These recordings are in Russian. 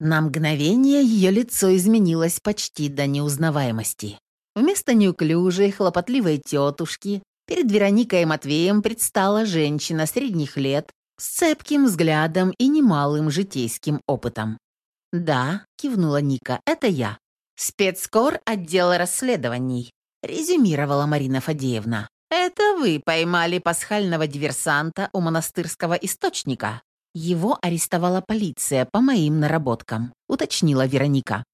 На мгновение ее лицо изменилось почти до неузнаваемости. Вместо неуклюжей, хлопотливой тетушки перед Вероникой и Матвеем предстала женщина средних лет с цепким взглядом и немалым житейским опытом. «Да», — кивнула Ника, — «это я. Спецкор отдела расследований», — резюмировала Марина Фадеевна. «Это вы поймали пасхального диверсанта у монастырского источника?» «Его арестовала полиция по моим наработкам», — уточнила Вероника.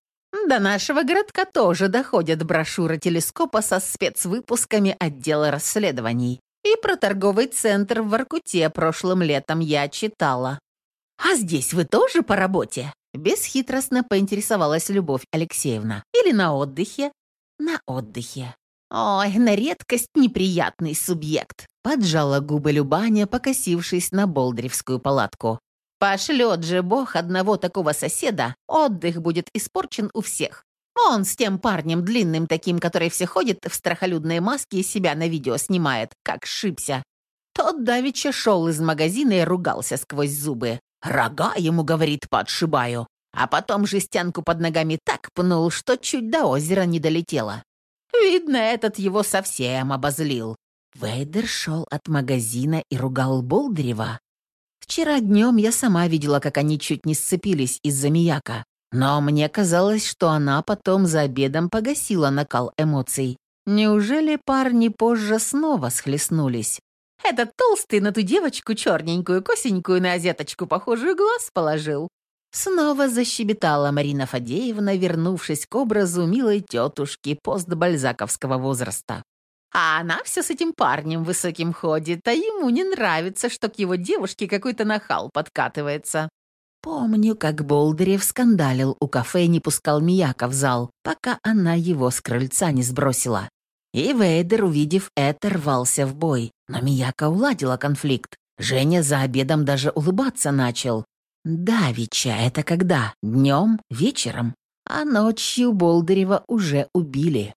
«До нашего городка тоже доходят брошюры телескопа со спецвыпусками отдела расследований. И про торговый центр в Воркуте прошлым летом я читала. А здесь вы тоже по работе?» Бесхитростно поинтересовалась Любовь Алексеевна. «Или на отдыхе?» «На отдыхе», «Ой, на редкость неприятный субъект», — поджала губы Любаня, покосившись на болдревскую палатку. «Пошлет же бог одного такого соседа, отдых будет испорчен у всех. Он с тем парнем длинным таким, который все ходит в страхолюдной маске и себя на видео снимает, как шибся. Тот давеча шел из магазина и ругался сквозь зубы. «Рога ему, — говорит, — подшибаю». А потом жестянку под ногами так пнул, что чуть до озера не долетело. Видно, этот его совсем обозлил. Вейдер шел от магазина и ругал Болдырева. Вчера днем я сама видела, как они чуть не сцепились из-за Мияка. Но мне казалось, что она потом за обедом погасила накал эмоций. Неужели парни позже снова схлестнулись? Этот толстый на ту девочку черненькую, косенькую на азеточку похожую глаз положил. Снова защебетала Марина Фадеевна, вернувшись к образу милой тетушки постбальзаковского возраста. А она все с этим парнем высоким ходит, а ему не нравится, что к его девушке какой-то нахал подкатывается. Помню, как Болдырев скандалил у кафе и не пускал Мияка в зал, пока она его с крыльца не сбросила. И Вейдер, увидев это, рвался в бой. Но Мияка уладила конфликт. Женя за обедом даже улыбаться начал. Давича это когда? Днем? Вечером? А ночью Болдырева уже убили.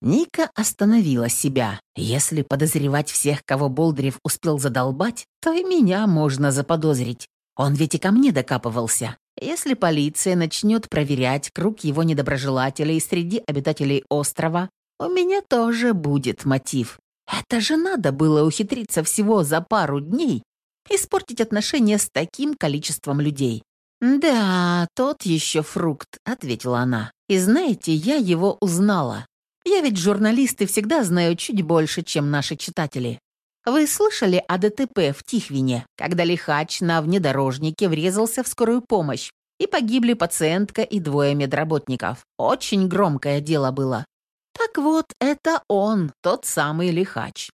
Ника остановила себя. Если подозревать всех, кого Болдырев успел задолбать, то и меня можно заподозрить. Он ведь и ко мне докапывался. Если полиция начнет проверять круг его недоброжелателей среди обитателей острова, у меня тоже будет мотив. Это же надо было ухитриться всего за пару дней испортить отношения с таким количеством людей. «Да, тот еще фрукт», — ответила она. «И знаете, я его узнала. Я ведь журналисты всегда знаю чуть больше, чем наши читатели. Вы слышали о ДТП в Тихвине, когда лихач на внедорожнике врезался в скорую помощь, и погибли пациентка и двое медработников. Очень громкое дело было. Так вот, это он, тот самый лихач.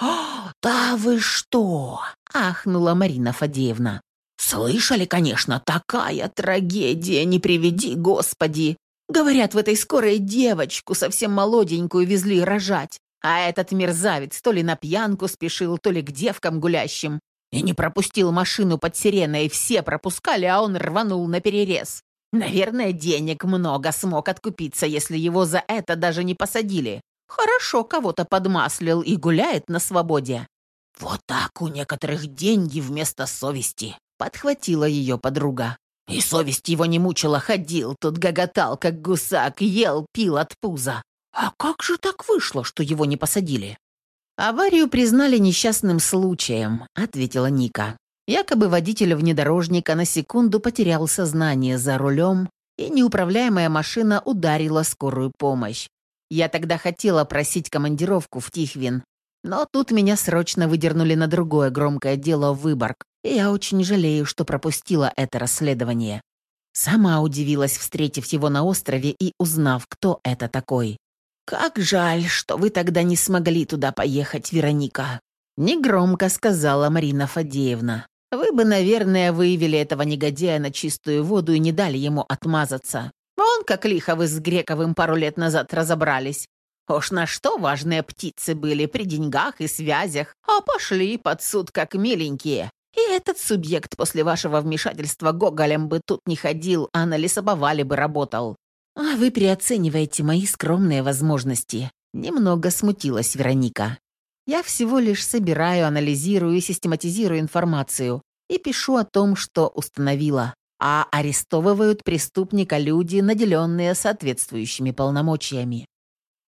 «О, да вы что!» — ахнула Марина Фадеевна. «Слышали, конечно, такая трагедия, не приведи, Господи! Говорят, в этой скорой девочку, совсем молоденькую, везли рожать, а этот мерзавец то ли на пьянку спешил, то ли к девкам гулящим, и не пропустил машину под сиреной, все пропускали, а он рванул на перерез. Наверное, денег много смог откупиться, если его за это даже не посадили. Хорошо кого-то подмаслил и гуляет на свободе. Вот так у некоторых деньги вместо совести, подхватила ее подруга. И совесть его не мучила, ходил, тут гоготал, как гусак, ел, пил от пуза. А как же так вышло, что его не посадили? Аварию признали несчастным случаем, ответила Ника. Якобы водитель внедорожника на секунду потерял сознание за рулем, и неуправляемая машина ударила скорую помощь. Я тогда хотела просить командировку в Тихвин, но тут меня срочно выдернули на другое громкое дело в Выборг, и я очень жалею, что пропустила это расследование. Сама удивилась, встретив его на острове и узнав, кто это такой. «Как жаль, что вы тогда не смогли туда поехать, Вероника», — негромко сказала Марина Фадеевна. «Вы бы, наверное, выявили этого негодяя на чистую воду и не дали ему отмазаться. Вон как лихо вы с Грековым пару лет назад разобрались. Уж на что важные птицы были при деньгах и связях, а пошли под суд как миленькие. И этот субъект после вашего вмешательства Гоголем бы тут не ходил, а на лесобовале бы работал. А вы переоцениваете мои скромные возможности. Немного смутилась Вероника. Я всего лишь собираю, анализирую и систематизирую информацию и пишу о том, что установила. А арестовывают преступника люди, наделенные соответствующими полномочиями.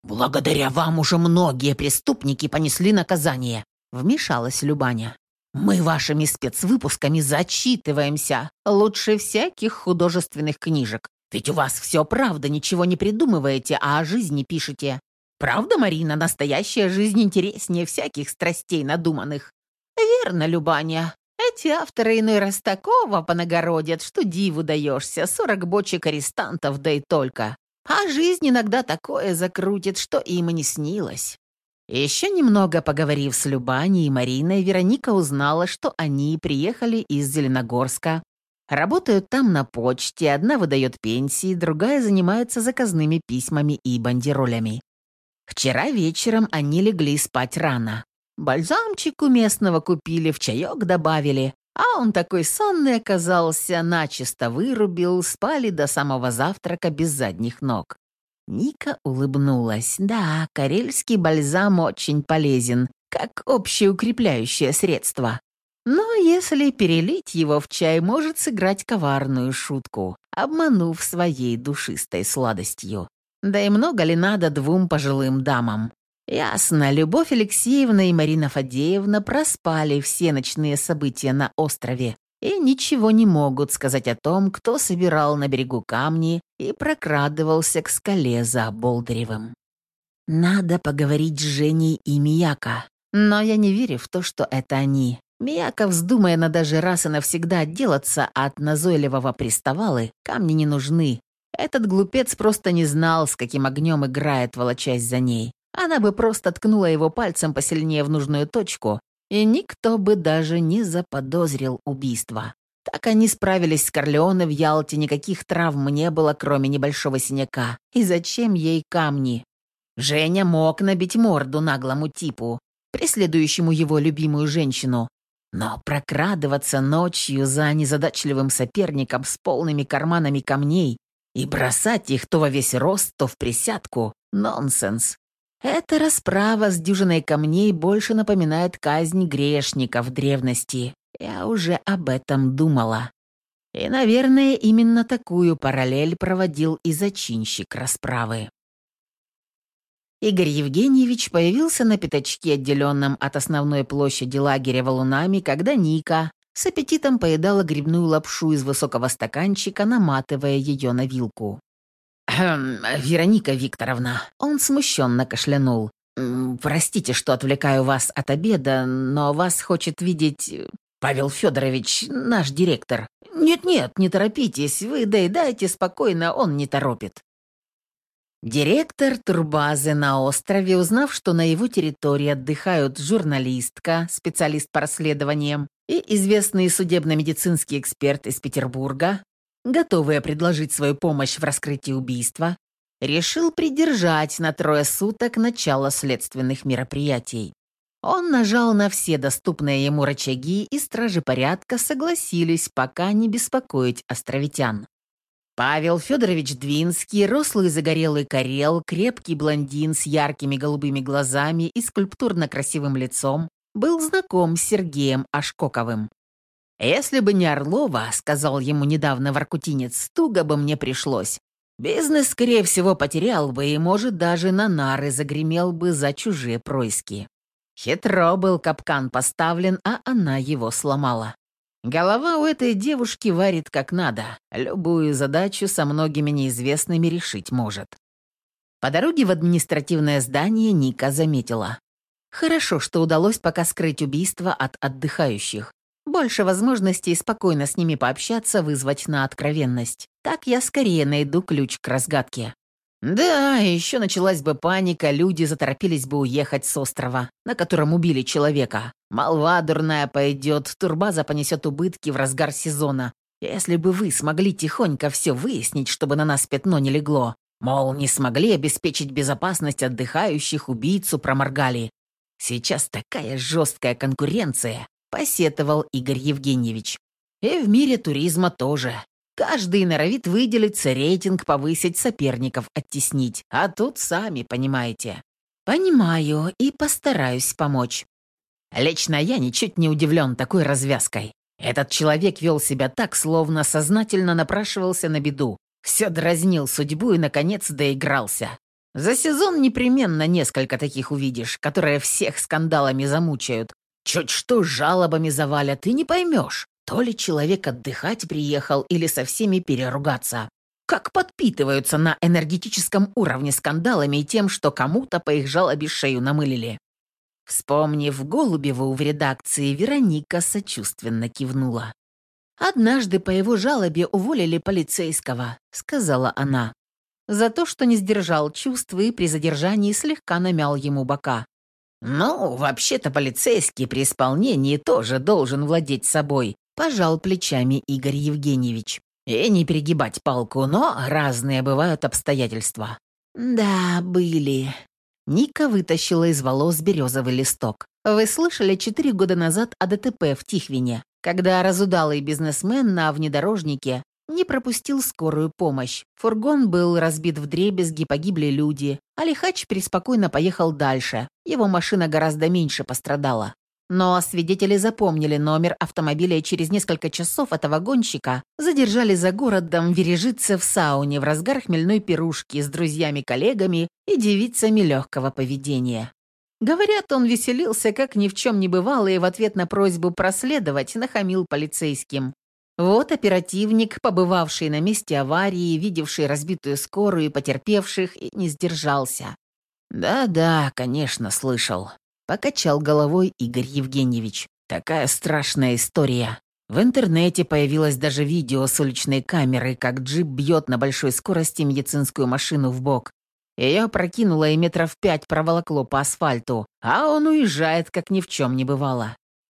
«Благодаря вам уже многие преступники понесли наказание», — вмешалась Любаня. «Мы вашими спецвыпусками зачитываемся, лучше всяких художественных книжек. Ведь у вас все правда, ничего не придумываете, а о жизни пишете. Правда, Марина, настоящая жизнь интереснее всяких страстей надуманных?» «Верно, Любаня. Эти авторы иной раз такого понагородят, что диву даешься. Сорок бочек арестантов, да и только. А жизнь иногда такое закрутит, что им и не снилось. Еще немного поговорив с Любаней и Мариной, Вероника узнала, что они приехали из Зеленогорска. Работают там на почте, одна выдает пенсии, другая занимается заказными письмами и бандеролями. Вчера вечером они легли спать рано. Бальзамчик у местного купили, в чаек добавили, а он такой сонный оказался, начисто вырубил, спали до самого завтрака без задних ног. Ника улыбнулась. Да, карельский бальзам очень полезен, как общеукрепляющее средство. Но если перелить его в чай, может сыграть коварную шутку, обманув своей душистой сладостью. Да и много ли надо двум пожилым дамам? Ясно, Любовь Алексеевна и Марина Фадеевна проспали все ночные события на острове и ничего не могут сказать о том, кто собирал на берегу камни и прокрадывался к скале за Болдыревым. Надо поговорить с Женей и Мияко, но я не верю в то, что это они. Мияка, вздумая на даже раз и навсегда отделаться от назойливого приставалы, камни не нужны. Этот глупец просто не знал, с каким огнем играет, волочась за ней. Она бы просто ткнула его пальцем посильнее в нужную точку, и никто бы даже не заподозрил убийство. Так они справились с Корлеоне в Ялте, никаких травм не было, кроме небольшого синяка. И зачем ей камни? Женя мог набить морду наглому типу, преследующему его любимую женщину. Но прокрадываться ночью за незадачливым соперником с полными карманами камней и бросать их то во весь рост, то в присядку — нонсенс. Эта расправа с дюжиной камней больше напоминает казнь грешника в древности. Я уже об этом думала. И, наверное, именно такую параллель проводил и зачинщик расправы. Игорь Евгеньевич появился на пятачке, отделенном от основной площади лагеря валунами, когда Ника с аппетитом поедала грибную лапшу из высокого стаканчика, наматывая ее на вилку. «Хм, Вероника Викторовна». Он смущенно кашлянул. «Простите, что отвлекаю вас от обеда, но вас хочет видеть э, Павел Федорович, наш директор. Нет-нет, не торопитесь, вы доедайте спокойно, он не торопит». Директор турбазы на острове, узнав, что на его территории отдыхают журналистка, специалист по расследованиям и известный судебно-медицинский эксперт из Петербурга, готовые предложить свою помощь в раскрытии убийства, решил придержать на трое суток начало следственных мероприятий. Он нажал на все доступные ему рычаги, и стражи порядка согласились пока не беспокоить островитян. Павел Федорович Двинский, рослый загорелый карел, крепкий блондин с яркими голубыми глазами и скульптурно красивым лицом, был знаком с Сергеем Ашкоковым. «Если бы не Орлова, — сказал ему недавно воркутинец, — туго бы мне пришлось. Бизнес, скорее всего, потерял бы и, может, даже на нары загремел бы за чужие происки. Хитро был капкан поставлен, а она его сломала. Голова у этой девушки варит как надо. Любую задачу со многими неизвестными решить может. По дороге в административное здание Ника заметила. Хорошо, что удалось пока скрыть убийство от отдыхающих. Больше возможностей спокойно с ними пообщаться, вызвать на откровенность. Так я скорее найду ключ к разгадке. Да, еще началась бы паника, люди заторопились бы уехать с острова, на котором убили человека. Молва дурная пойдет, турбаза понесет убытки в разгар сезона. Если бы вы смогли тихонько все выяснить, чтобы на нас пятно не легло, мол, не смогли обеспечить безопасность отдыхающих, убийцу проморгали. Сейчас такая жесткая конкуренция посетовал Игорь Евгеньевич. И в мире туризма тоже. Каждый норовит выделиться, рейтинг повысить, соперников оттеснить. А тут сами понимаете. Понимаю и постараюсь помочь. Лично я ничуть не удивлен такой развязкой. Этот человек вел себя так, словно сознательно напрашивался на беду. Все дразнил судьбу и, наконец, доигрался. За сезон непременно несколько таких увидишь, которые всех скандалами замучают. Чуть что жалобами завалят, и не поймешь, то ли человек отдыхать приехал или со всеми переругаться. Как подпитываются на энергетическом уровне скандалами и тем, что кому-то по их жалобе шею намылили. Вспомнив Голубеву в редакции, Вероника сочувственно кивнула. «Однажды по его жалобе уволили полицейского», — сказала она. «За то, что не сдержал чувства и при задержании слегка намял ему бока. «Ну, вообще-то полицейский при исполнении тоже должен владеть собой», — пожал плечами Игорь Евгеньевич. «И не перегибать палку, но разные бывают обстоятельства». «Да, были», Ника вытащила из волос березовый листок. Вы слышали четыре года назад о ДТП в Тихвине, когда разудалый бизнесмен на внедорожнике не пропустил скорую помощь. Фургон был разбит в дребезги, погибли люди, а лихач преспокойно поехал дальше. Его машина гораздо меньше пострадала. Но свидетели запомнили номер автомобиля и через несколько часов этого гонщика задержали за городом вережиться в сауне в разгар хмельной пирушки с друзьями-коллегами и девицами легкого поведения. Говорят, он веселился, как ни в чем не бывало, и в ответ на просьбу проследовать нахамил полицейским. Вот оперативник, побывавший на месте аварии, видевший разбитую скорую и потерпевших, и не сдержался. «Да-да, конечно, слышал. Покачал головой Игорь Евгеньевич. Такая страшная история. В интернете появилось даже видео с уличной камеры, как джип бьет на большой скорости медицинскую машину в бок. Ее прокинуло и метров пять проволокло по асфальту, а он уезжает, как ни в чем не бывало.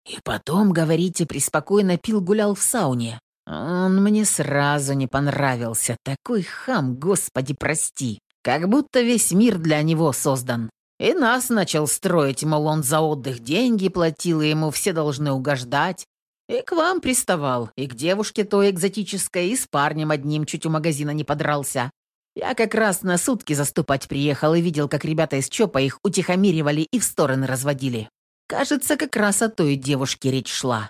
И потом, говорите, преспокойно пил гулял в сауне. Он мне сразу не понравился. Такой хам, господи, прости. Как будто весь мир для него создан. И нас начал строить, мол, он за отдых деньги платил, и ему все должны угождать. И к вам приставал, и к девушке той экзотической, и с парнем одним чуть у магазина не подрался. Я как раз на сутки заступать приехал и видел, как ребята из ЧОПа их утихомиривали и в стороны разводили. Кажется, как раз о той девушке речь шла.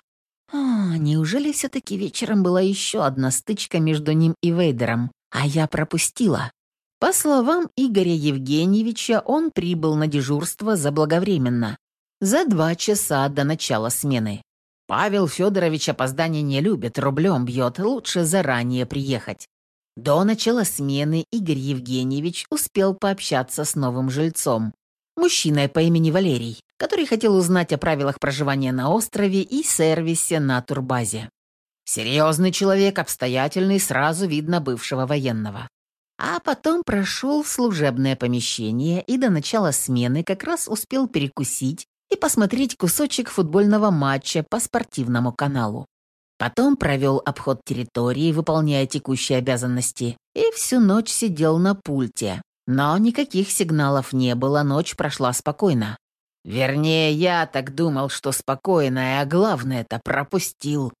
А, неужели все-таки вечером была еще одна стычка между ним и Вейдером, а я пропустила? По словам Игоря Евгеньевича, он прибыл на дежурство заблаговременно, за два часа до начала смены. Павел Федорович опоздание не любит, рублем бьет, лучше заранее приехать. До начала смены Игорь Евгеньевич успел пообщаться с новым жильцом, мужчиной по имени Валерий, который хотел узнать о правилах проживания на острове и сервисе на турбазе. Серьезный человек, обстоятельный, сразу видно бывшего военного. А потом прошел в служебное помещение и до начала смены как раз успел перекусить и посмотреть кусочек футбольного матча по спортивному каналу. Потом провел обход территории, выполняя текущие обязанности, и всю ночь сидел на пульте. Но никаких сигналов не было, ночь прошла спокойно. Вернее, я так думал, что спокойно, а главное это пропустил.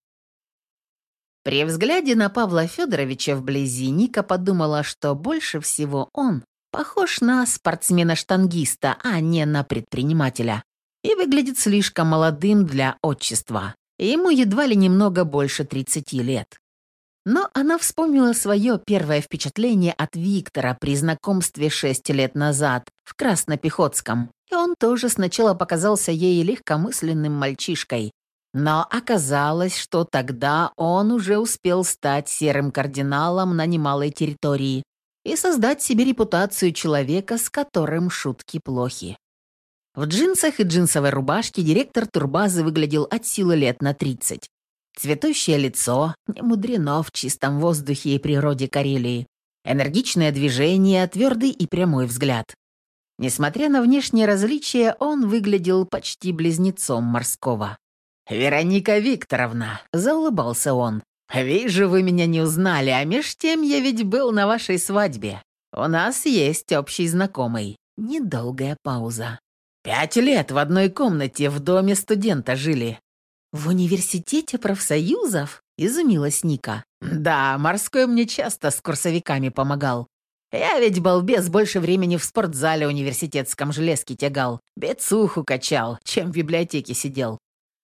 При взгляде на Павла Федоровича вблизи Ника подумала, что больше всего он похож на спортсмена-штангиста, а не на предпринимателя, и выглядит слишком молодым для отчества. Ему едва ли немного больше 30 лет. Но она вспомнила свое первое впечатление от Виктора при знакомстве шесть лет назад в Краснопехотском, тоже сначала показался ей легкомысленным мальчишкой, но оказалось, что тогда он уже успел стать серым кардиналом на немалой территории и создать себе репутацию человека, с которым шутки плохи. В джинсах и джинсовой рубашке директор турбазы выглядел от силы лет на 30. Цветущее лицо, не мудрено в чистом воздухе и природе Карелии. Энергичное движение, твердый и прямой взгляд. Несмотря на внешние различия, он выглядел почти близнецом морского. «Вероника Викторовна», — заулыбался он, — «вижу, вы меня не узнали, а меж тем я ведь был на вашей свадьбе. У нас есть общий знакомый». Недолгая пауза. «Пять лет в одной комнате в доме студента жили». «В университете профсоюзов?» — изумилась Ника. «Да, морской мне часто с курсовиками помогал. Я ведь балбес больше времени в спортзале университетском железки тягал, бецуху качал, чем в библиотеке сидел.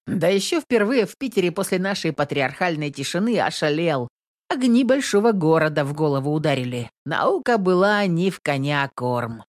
Да еще впервые в Питере после нашей патриархальной тишины ошалел. Огни большого города в голову ударили. Наука была не в коня корм.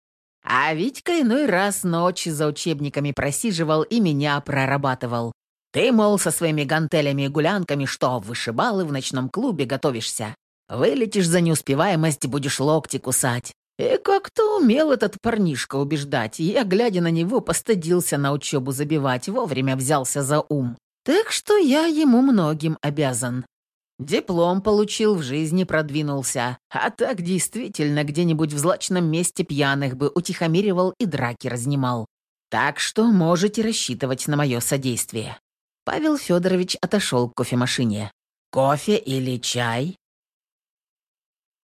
А Витька иной раз ночи за учебниками просиживал и меня прорабатывал. Ты, мол, со своими гантелями и гулянками что, вышибалы в ночном клубе готовишься? Вылетишь за неуспеваемость, будешь локти кусать. И как-то умел этот парнишка убеждать. Я, глядя на него, постыдился на учебу забивать, вовремя взялся за ум. Так что я ему многим обязан. Диплом получил, в жизни продвинулся. А так действительно где-нибудь в злачном месте пьяных бы утихомиривал и драки разнимал. Так что можете рассчитывать на мое содействие. Павел Федорович отошел к кофемашине. «Кофе или чай?»